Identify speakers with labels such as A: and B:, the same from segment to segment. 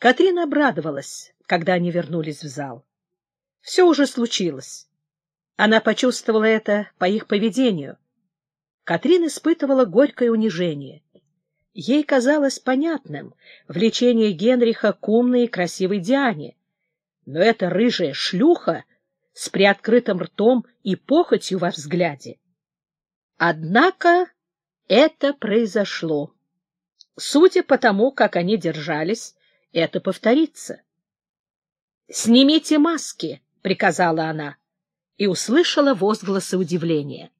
A: Катрин обрадовалась, когда они вернулись в зал. Все уже случилось. Она почувствовала это по их поведению. Катрин испытывала горькое унижение. Ей казалось понятным влечение Генриха к умной и красивой Диане. Но эта рыжая шлюха с приоткрытым ртом и похотью во взгляде. Однако это произошло. Судя по тому, как они держались, это повторится. «Снимите маски!» — приказала она, и услышала возгласы удивления.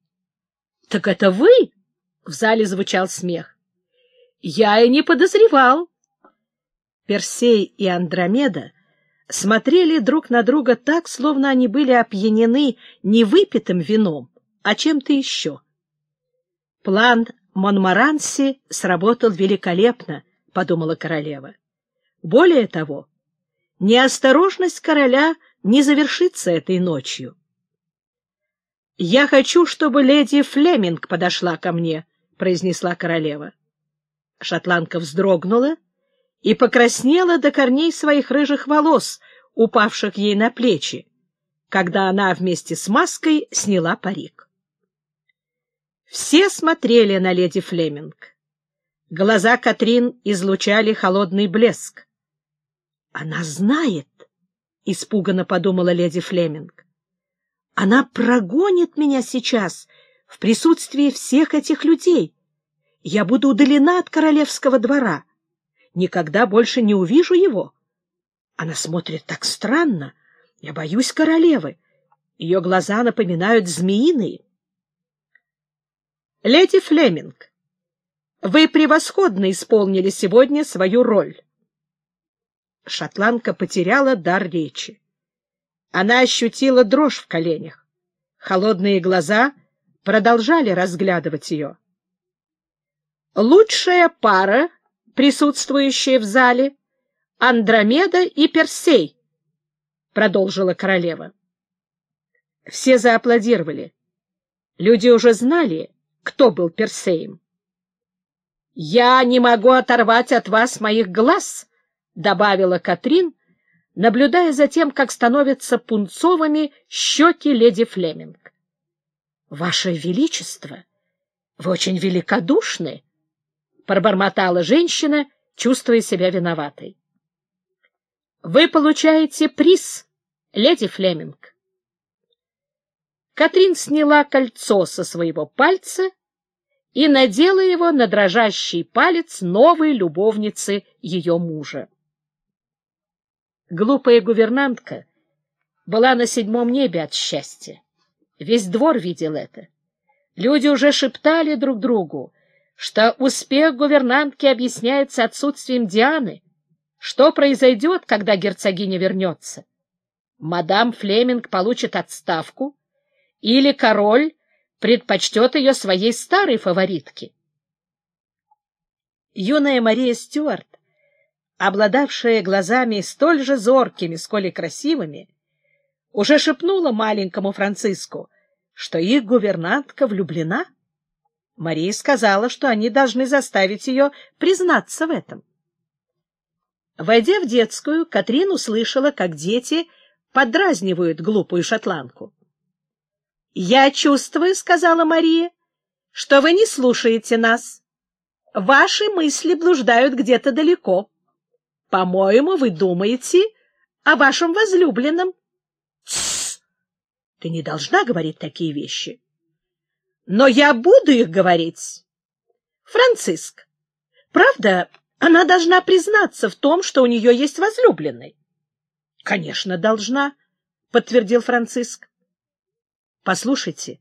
A: «Так это вы?» — в зале звучал смех. «Я и не подозревал!» Персей и Андромеда смотрели друг на друга так, словно они были опьянены не выпитым вином, а чем-то еще. План Монмаранси сработал великолепно, — подумала королева. Более того, неосторожность короля не завершится этой ночью. «Я хочу, чтобы леди Флеминг подошла ко мне», — произнесла королева. Шотландка вздрогнула и покраснела до корней своих рыжих волос, упавших ей на плечи, когда она вместе с маской сняла парик. Все смотрели на леди Флеминг. Глаза Катрин излучали холодный блеск. «Она знает», — испуганно подумала леди Флеминг. «Она прогонит меня сейчас в присутствии всех этих людей. Я буду удалена от королевского двора. Никогда больше не увижу его. Она смотрит так странно. Я боюсь королевы. Ее глаза напоминают змеиные». Леди Флеминг, вы превосходно исполнили сегодня свою роль. Шотландка потеряла дар речи. Она ощутила дрожь в коленях. Холодные глаза продолжали разглядывать ее. Лучшая пара, присутствующая в зале, Андромеда и Персей, продолжила королева. Все зааплодировали. Люди уже знали, кто был Персеем. — Я не могу оторвать от вас моих глаз, — добавила Катрин, наблюдая за тем, как становятся пунцовыми щеки леди Флеминг. — Ваше Величество, вы очень великодушны, — пробормотала женщина, чувствуя себя виноватой. — Вы получаете приз, леди Флеминг. Катрин сняла кольцо со своего пальца и надела его на дрожащий палец новой любовницы ее мужа. Глупая гувернантка была на седьмом небе от счастья. Весь двор видел это. Люди уже шептали друг другу, что успех гувернантки объясняется отсутствием Дианы. Что произойдет, когда герцогиня вернется? Мадам Флеминг получит отставку, или король предпочтет ее своей старой фаворитке. Юная Мария Стюарт, обладавшая глазами столь же зоркими, сколь и красивыми, уже шепнула маленькому Франциску, что их гувернантка влюблена. Мария сказала, что они должны заставить ее признаться в этом. Войдя в детскую, Катрин услышала, как дети подразнивают глупую шотландку. — Я чувствую, — сказала Мария, — что вы не слушаете нас. Ваши мысли блуждают где-то далеко. По-моему, вы думаете о вашем возлюбленном. — Тссс! Ты не должна говорить такие вещи. — Но я буду их говорить. Франциск, правда, она должна признаться в том, что у нее есть возлюбленный? — Конечно, должна, — подтвердил Франциск. — Послушайте,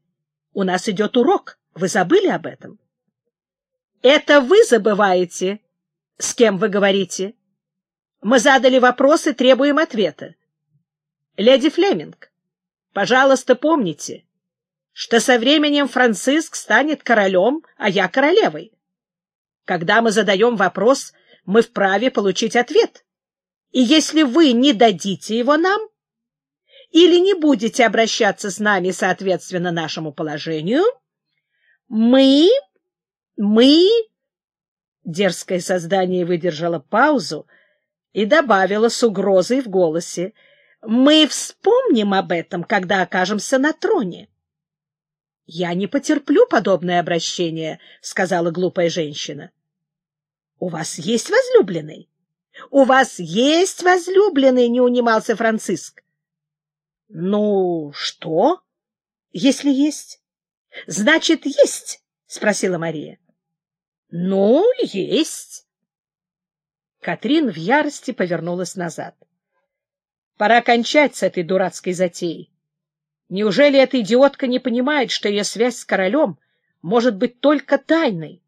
A: у нас идет урок. Вы забыли об этом? — Это вы забываете, с кем вы говорите. Мы задали вопрос и требуем ответа. Леди Флеминг, пожалуйста, помните, что со временем Франциск станет королем, а я королевой. Когда мы задаем вопрос, мы вправе получить ответ. И если вы не дадите его нам, или не будете обращаться с нами соответственно нашему положению, мы, мы... Дерзкое создание выдержало паузу и добавила с угрозой в голосе, «Мы вспомним об этом, когда окажемся на троне». «Я не потерплю подобное обращение», — сказала глупая женщина. «У вас есть возлюбленный?» «У вас есть возлюбленный?» — не унимался Франциск. «Ну, что, если есть?» «Значит, есть?» — спросила Мария. «Ну, есть». Катрин в ярости повернулась назад. «Пора кончать с этой дурацкой затеей. Неужели эта идиотка не понимает, что ее связь с королем может быть только тайной?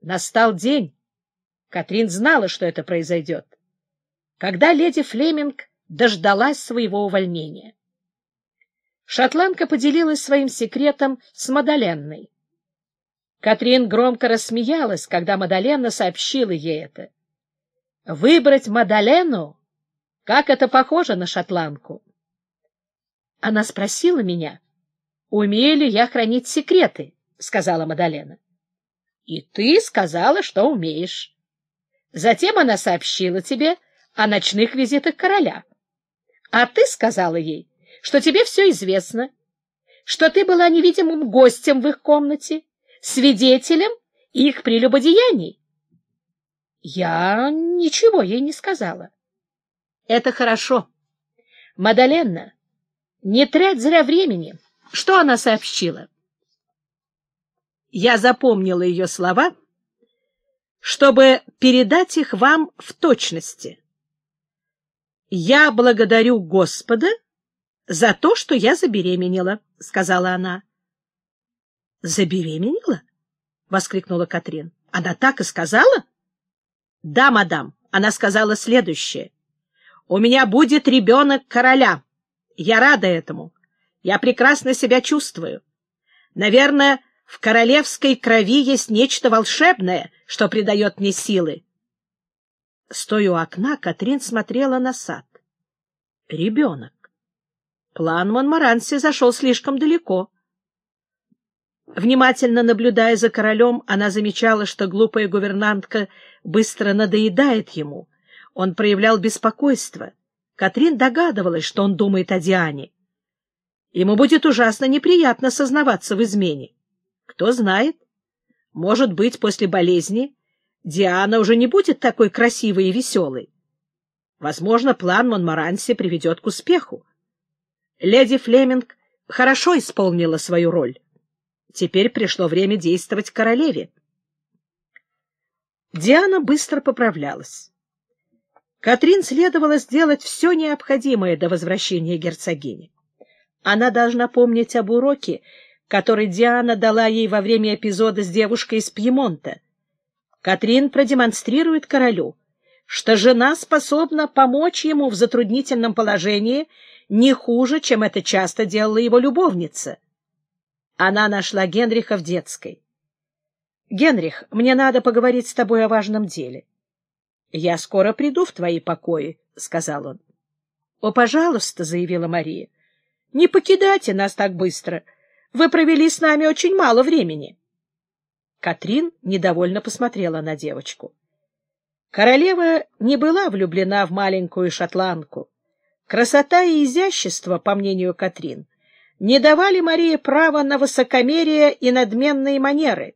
A: Настал день. Катрин знала, что это произойдет. Когда леди Флеминг дождалась своего увольнения. Шотландка поделилась своим секретом с Мадаленной. Катрин громко рассмеялась, когда Мадаленна сообщила ей это. Выбрать Мадалену? Как это похоже на шотландку! Она спросила меня, умею ли я хранить секреты, — сказала Мадалена. — И ты сказала, что умеешь. Затем она сообщила тебе о ночных визитах короля. А ты сказала ей, что тебе все известно, что ты была невидимым гостем в их комнате, свидетелем их прелюбодеяний. Я ничего ей не сказала. — Это хорошо. Мадаленна, не трать зря времени. Что она сообщила? Я запомнила ее слова, чтобы передать их вам в точности. «Я благодарю Господа за то, что я забеременела», — сказала она. «Забеременела?» — воскликнула Катрин. «Она так и сказала?» «Да, мадам, она сказала следующее. У меня будет ребенок короля». Я рада этому. Я прекрасно себя чувствую. Наверное, в королевской крови есть нечто волшебное, что придает мне силы. Стоя у окна, Катрин смотрела на сад. Ребенок. План Монмаранси зашел слишком далеко. Внимательно наблюдая за королем, она замечала, что глупая гувернантка быстро надоедает ему. Он проявлял беспокойство — Катрин догадывалась, что он думает о Диане. Ему будет ужасно неприятно сознаваться в измене. Кто знает, может быть, после болезни Диана уже не будет такой красивой и веселой. Возможно, план Монмаранси приведет к успеху. Леди Флеминг хорошо исполнила свою роль. Теперь пришло время действовать королеве. Диана быстро поправлялась. Катрин следовало сделать все необходимое до возвращения герцогини. Она должна помнить об уроке, который Диана дала ей во время эпизода с девушкой из Пьемонта. Катрин продемонстрирует королю, что жена способна помочь ему в затруднительном положении не хуже, чем это часто делала его любовница. Она нашла Генриха в детской. — Генрих, мне надо поговорить с тобой о важном деле. Я скоро приду в твои покои, — сказал он. — О, пожалуйста, — заявила Мария, — не покидайте нас так быстро. Вы провели с нами очень мало времени. Катрин недовольно посмотрела на девочку. Королева не была влюблена в маленькую шотландку. Красота и изящество, по мнению Катрин, не давали Марии права на высокомерие и надменные манеры.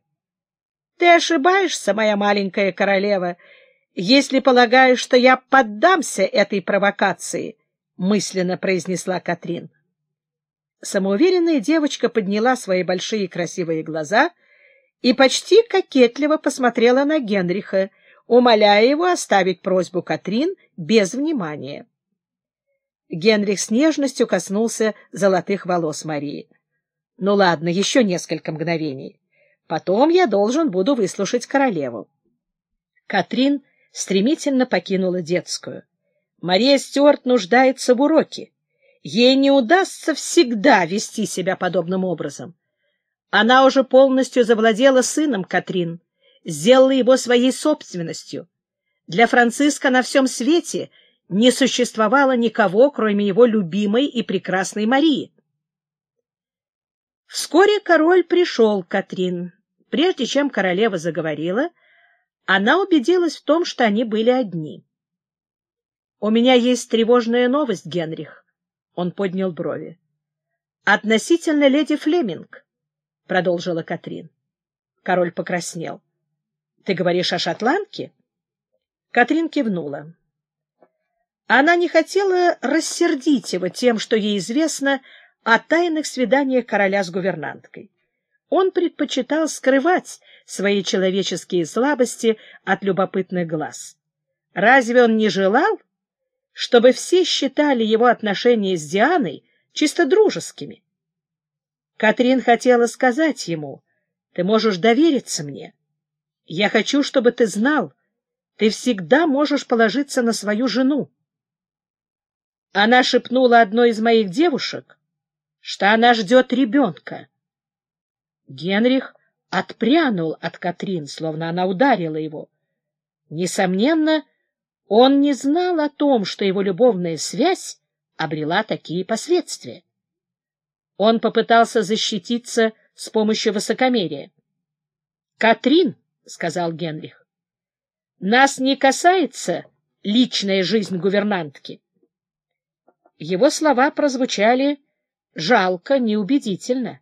A: — Ты ошибаешься, моя маленькая королева, — если полагаешь, что я поддамся этой провокации, — мысленно произнесла Катрин. Самоуверенная девочка подняла свои большие красивые глаза и почти кокетливо посмотрела на Генриха, умоляя его оставить просьбу Катрин без внимания. Генрих с нежностью коснулся золотых волос Марии. — Ну ладно, еще несколько мгновений. Потом я должен буду выслушать королеву. Катрин стремительно покинула детскую. Мария Стюарт нуждается в уроке. Ей не удастся всегда вести себя подобным образом. Она уже полностью завладела сыном Катрин, сделала его своей собственностью. Для Франциска на всем свете не существовало никого, кроме его любимой и прекрасной Марии. Вскоре король пришел к Катрин. Прежде чем королева заговорила, она убедилась в том, что они были одни. — У меня есть тревожная новость, Генрих. Он поднял брови. — Относительно леди Флеминг, — продолжила Катрин. Король покраснел. — Ты говоришь о шотландке? Катрин кивнула. Она не хотела рассердить его тем, что ей известно о тайных свиданиях короля с гувернанткой. Он предпочитал скрывать свои человеческие слабости от любопытных глаз. Разве он не желал, чтобы все считали его отношения с Дианой чисто дружескими? Катрин хотела сказать ему, «Ты можешь довериться мне. Я хочу, чтобы ты знал, ты всегда можешь положиться на свою жену». Она шепнула одной из моих девушек, что она ждет ребенка. Генрих отпрянул от Катрин, словно она ударила его. Несомненно, он не знал о том, что его любовная связь обрела такие последствия. Он попытался защититься с помощью высокомерия. — Катрин, — сказал Генрих, — нас не касается личная жизнь гувернантки. Его слова прозвучали жалко, неубедительно.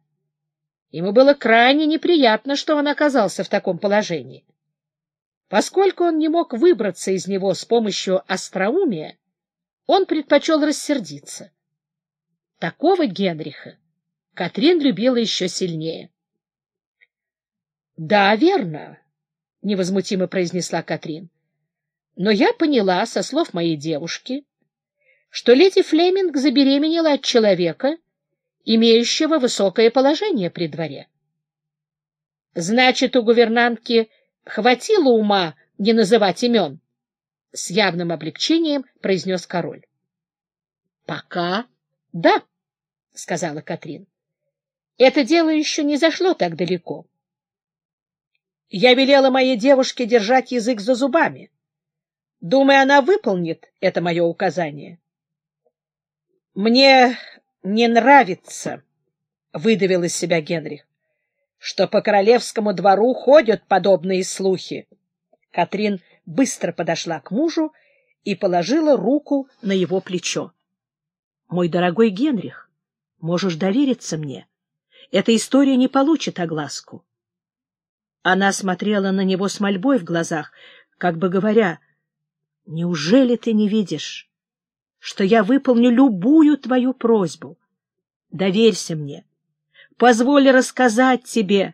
A: Ему было крайне неприятно, что он оказался в таком положении. Поскольку он не мог выбраться из него с помощью остроумия, он предпочел рассердиться. Такого Генриха Катрин любила еще сильнее. — Да, верно, — невозмутимо произнесла Катрин. — Но я поняла со слов моей девушки, что леди Флеминг забеременела от человека, имеющего высокое положение при дворе. Значит, у гувернантки хватило ума не называть имен? — с явным облегчением произнес король. — Пока да, — сказала Катрин. — Это дело еще не зашло так далеко. Я велела моей девушке держать язык за зубами. Думаю, она выполнит это мое указание. — Мне не нравится, — выдавил из себя Генрих что по королевскому двору ходят подобные слухи. Катрин быстро подошла к мужу и положила руку на его плечо. — Мой дорогой Генрих, можешь довериться мне. Эта история не получит огласку. Она смотрела на него с мольбой в глазах, как бы говоря, «Неужели ты не видишь, что я выполню любую твою просьбу? Доверься мне, Позволь рассказать тебе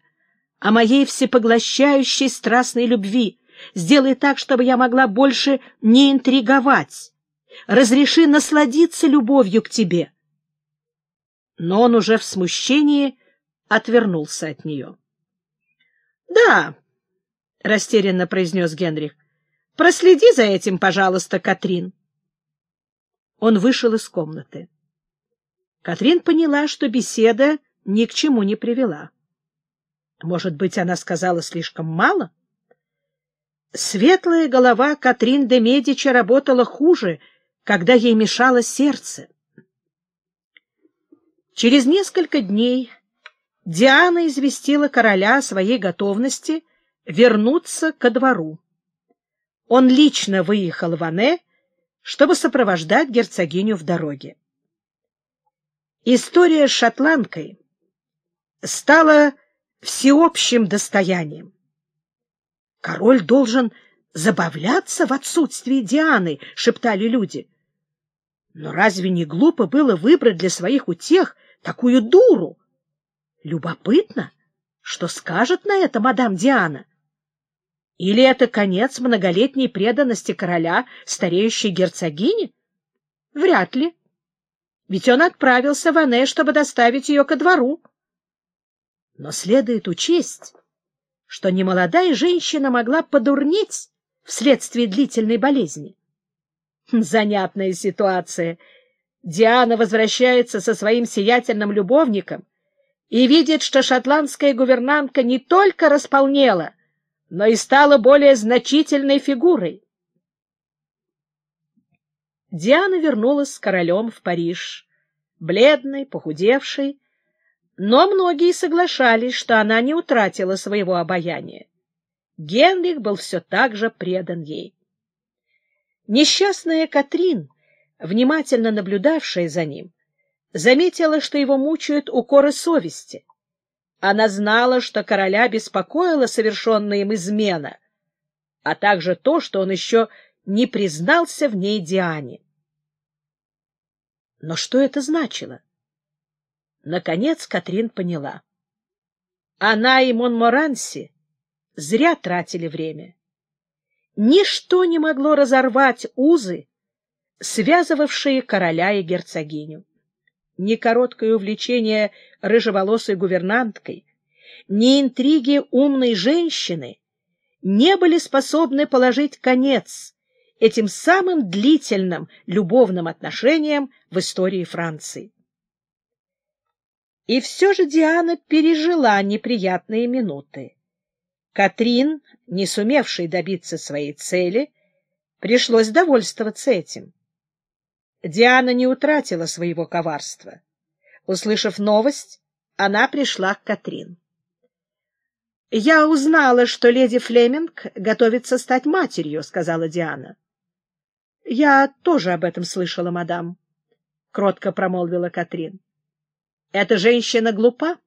A: о моей всепоглощающей страстной любви. Сделай так, чтобы я могла больше не интриговать. Разреши насладиться любовью к тебе. Но он уже в смущении отвернулся от нее. — Да, — растерянно произнес Генрих, — проследи за этим, пожалуйста, Катрин. Он вышел из комнаты. Катрин поняла, что беседа ни к чему не привела. Может быть, она сказала слишком мало? Светлая голова Катрин де Медичи работала хуже, когда ей мешало сердце. Через несколько дней Диана известила короля о своей готовности вернуться ко двору. Он лично выехал в Ане, чтобы сопровождать герцогиню в дороге. История с шотландкой стало всеобщим достоянием. Король должен забавляться в отсутствии Дианы, шептали люди. Но разве не глупо было выбрать для своих утех такую дуру? Любопытно, что скажет на это мадам Диана. Или это конец многолетней преданности короля стареющей герцогине? Вряд ли. Ведь он отправился в Ане, чтобы доставить ее ко двору. Но следует учесть, что немолодая женщина могла подурнеть вследствие длительной болезни. Занятная ситуация. Диана возвращается со своим сиятельным любовником и видит, что шотландская гувернантка не только располнела, но и стала более значительной фигурой. Диана вернулась с королем в Париж, бледной, похудевшей, но многие соглашались, что она не утратила своего обаяния. Генрих был все так же предан ей. Несчастная Катрин, внимательно наблюдавшая за ним, заметила, что его мучают укоры совести. Она знала, что короля беспокоила совершенная им измена, а также то, что он еще не признался в ней Диане. Но что это значило? Наконец Катрин поняла. Она и Монморанси зря тратили время. Ничто не могло разорвать узы, связывавшие короля и герцогиню. Ни короткое увлечение рыжеволосой гувернанткой, ни интриги умной женщины не были способны положить конец этим самым длительным любовным отношениям в истории Франции. И все же Диана пережила неприятные минуты. Катрин, не сумевшей добиться своей цели, пришлось довольствоваться этим. Диана не утратила своего коварства. Услышав новость, она пришла к Катрин. — Я узнала, что леди Флеминг готовится стать матерью, — сказала Диана. — Я тоже об этом слышала, мадам, — кротко промолвила Катрин. — Эта женщина глупа.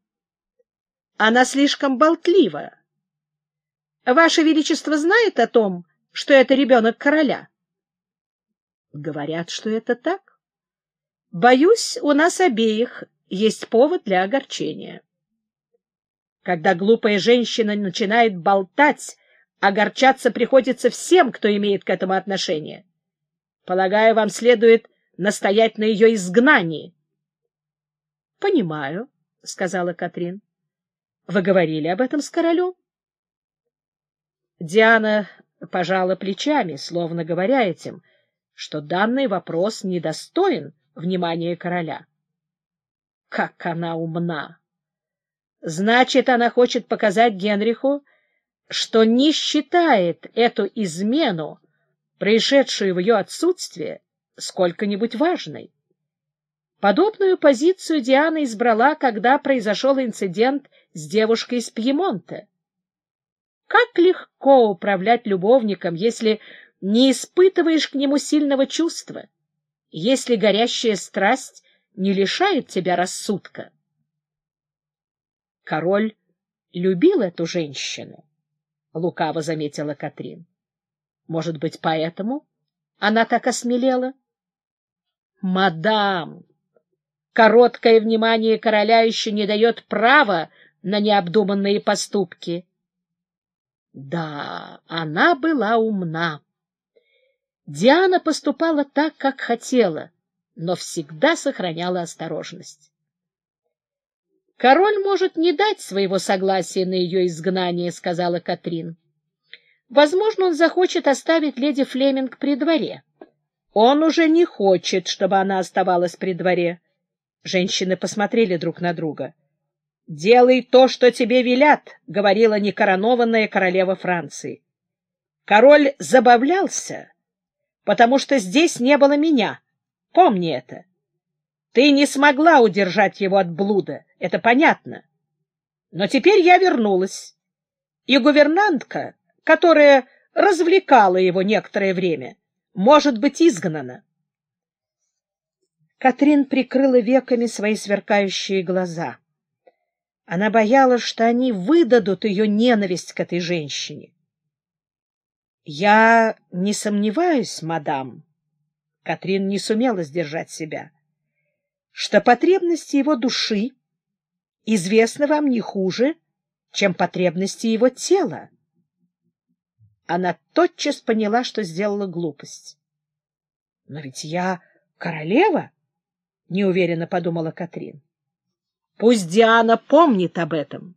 A: Она слишком болтлива. Ваше Величество знает о том, что это ребенок короля? Говорят, что это так. Боюсь, у нас обеих есть повод для огорчения. Когда глупая женщина начинает болтать, огорчаться приходится всем, кто имеет к этому отношение. Полагаю, вам следует настоять на ее изгнании. — Понимаю, — сказала Катрин. — Вы говорили об этом с королем? Диана пожала плечами, словно говоря этим, что данный вопрос недостоин внимания короля. Как она умна! Значит, она хочет показать Генриху, что не считает эту измену, происшедшую в ее отсутствие, сколько-нибудь важной. Подобную позицию Диана избрала, когда произошел инцидент с девушкой из Пьемонта. Как легко управлять любовником, если не испытываешь к нему сильного чувства, если горящая страсть не лишает тебя рассудка. Король любил эту женщину, — лукаво заметила Катрин. Может быть, поэтому она так осмелела? Мадам, короткое внимание короля еще не дает права на необдуманные поступки. Да, она была умна. Диана поступала так, как хотела, но всегда сохраняла осторожность. «Король может не дать своего согласия на ее изгнание», — сказала Катрин. «Возможно, он захочет оставить леди Флеминг при дворе. Он уже не хочет, чтобы она оставалась при дворе». Женщины посмотрели друг на друга. «Делай то, что тебе велят», — говорила некоронованная королева Франции. Король забавлялся, потому что здесь не было меня. Помни это. Ты не смогла удержать его от блуда, это понятно. Но теперь я вернулась, и гувернантка, которая развлекала его некоторое время, может быть изгнана. Катрин прикрыла веками свои сверкающие глаза. Она боялась, что они выдадут ее ненависть к этой женщине. — Я не сомневаюсь, мадам, — Катрин не сумела сдержать себя, — что потребности его души известны вам не хуже, чем потребности его тела. Она тотчас поняла, что сделала глупость. — Но ведь я королева, — неуверенно подумала Катрин. Пусть Диана помнит об этом.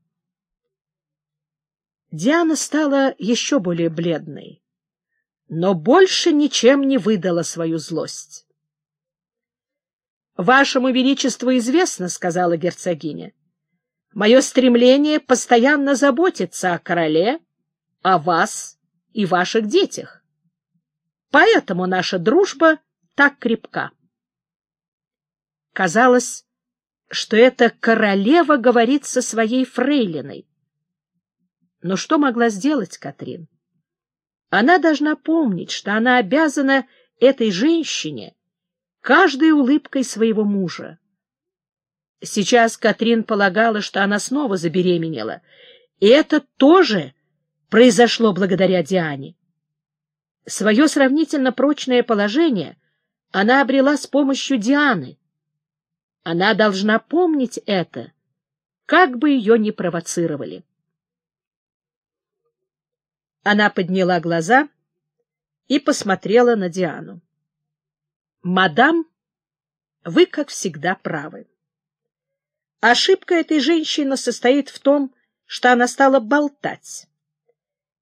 A: Диана стала еще более бледной, но больше ничем не выдала свою злость. — Вашему Величеству известно, — сказала герцогиня, — мое стремление постоянно заботиться о короле, о вас и ваших детях. Поэтому наша дружба так крепка. Казалось, что эта королева говорит со своей фрейлиной. Но что могла сделать Катрин? Она должна помнить, что она обязана этой женщине каждой улыбкой своего мужа. Сейчас Катрин полагала, что она снова забеременела, и это тоже произошло благодаря Диане. Свое сравнительно прочное положение она обрела с помощью Дианы. Она должна помнить это, как бы ее ни провоцировали. Она подняла глаза и посмотрела на Диану. «Мадам, вы, как всегда, правы. Ошибка этой женщины состоит в том, что она стала болтать.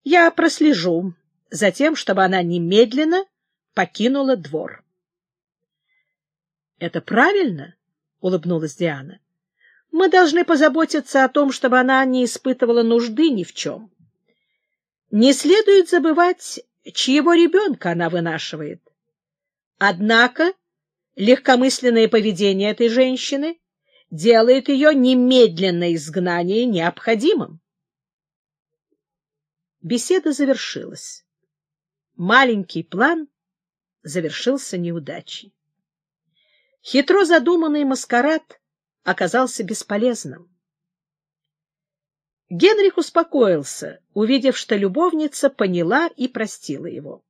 A: Я прослежу за тем, чтобы она немедленно покинула двор. — Это правильно, — улыбнулась Диана. — Мы должны позаботиться о том, чтобы она не испытывала нужды ни в чем. Не следует забывать, чьего ребенка она вынашивает. Однако легкомысленное поведение этой женщины делает ее немедленное изгнание необходимым. Беседа завершилась. Маленький план завершился неудачей. Хитро задуманный маскарад оказался бесполезным. Генрих успокоился, увидев, что любовница поняла и простила его.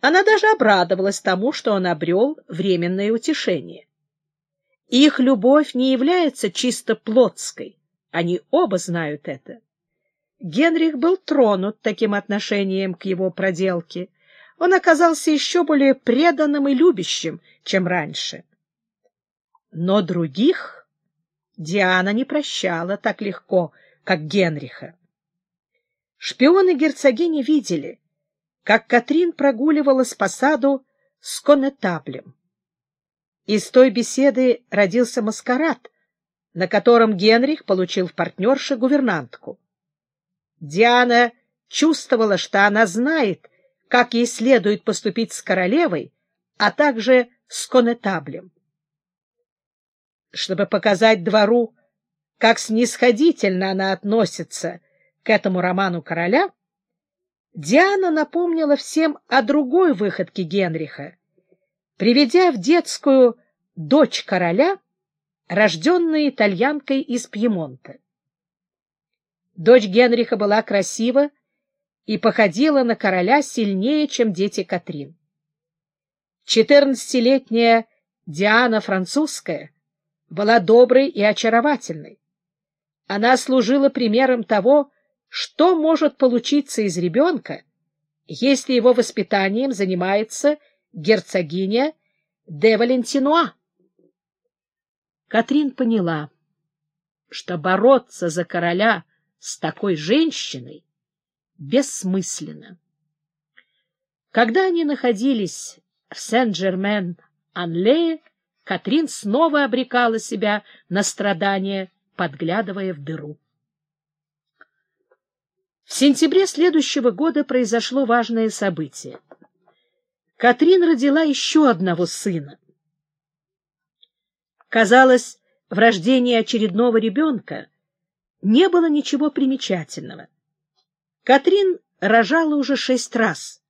A: Она даже обрадовалась тому, что он обрел временное утешение. Их любовь не является чисто плотской, они оба знают это. Генрих был тронут таким отношением к его проделке. Он оказался еще более преданным и любящим, чем раньше. Но других Диана не прощала так легко, как Генриха. Шпионы герцогини видели, как Катрин прогуливалась по саду с конетаблем. Из той беседы родился маскарад, на котором Генрих получил в партнерше гувернантку. Диана чувствовала, что она знает, как ей следует поступить с королевой, а также с конетаблем. Чтобы показать двору, как снисходительно она относится к этому роману короля, Диана напомнила всем о другой выходке Генриха, приведя в детскую дочь короля, рожденная итальянкой из Пьемонта. Дочь Генриха была красива и походила на короля сильнее, чем дети Катрин. Четырнадцатилетняя Диана Французская была доброй и очаровательной. Она служила примером того, что может получиться из ребенка, если его воспитанием занимается герцогиня де Валентинуа. Катрин поняла, что бороться за короля с такой женщиной бессмысленно. Когда они находились в Сен-Жермен-Анлее, Катрин снова обрекала себя на страдания, подглядывая в дыру. В сентябре следующего года произошло важное событие. Катрин родила еще одного сына. Казалось, в рождении очередного ребенка не было ничего примечательного. Катрин рожала уже шесть раз.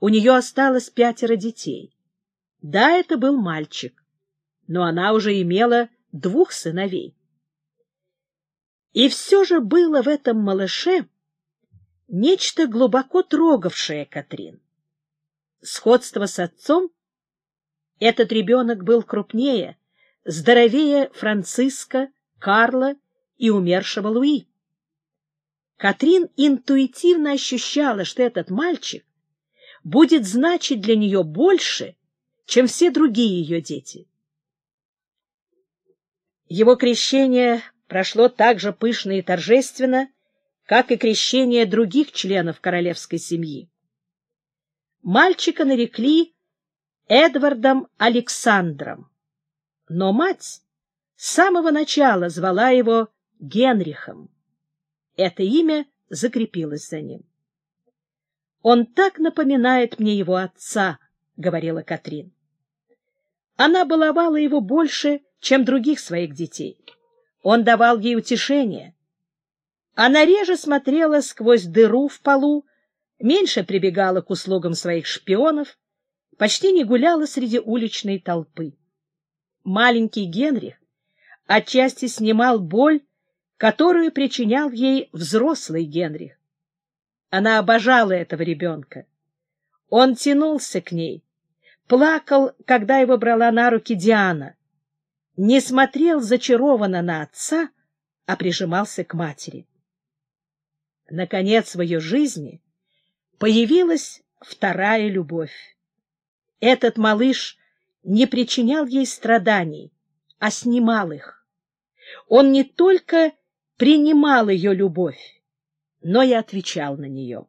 A: У нее осталось пятеро детей. Да, это был мальчик, но она уже имела двух сыновей. И все же было в этом малыше нечто глубоко трогавшее Катрин сходство с отцом, этот ребенок был крупнее, здоровее Франциска, Карла и умершего Луи. Катрин интуитивно ощущала, что этот мальчик будет значить для нее больше, чем все другие ее дети. Его крещение прошло так же пышно и торжественно, как и крещение других членов королевской семьи мальчика нарекли Эдвардом Александром, но мать с самого начала звала его Генрихом. Это имя закрепилось за ним. «Он так напоминает мне его отца», — говорила Катрин. Она баловала его больше, чем других своих детей. Он давал ей утешение. Она реже смотрела сквозь дыру в полу, меньше прибегала к услугам своих шпионов, почти не гуляла среди уличной толпы. Маленький Генрих отчасти снимал боль, которую причинял ей взрослый Генрих. Она обожала этого ребенка. Он тянулся к ней, плакал, когда его брала на руки Диана, не смотрел зачарованно на отца, а прижимался к матери. Наконец в ее жизни появилась вторая любовь. Этот малыш не причинял ей страданий, а снимал их. Он не только принимал ее любовь, но и отвечал на нее.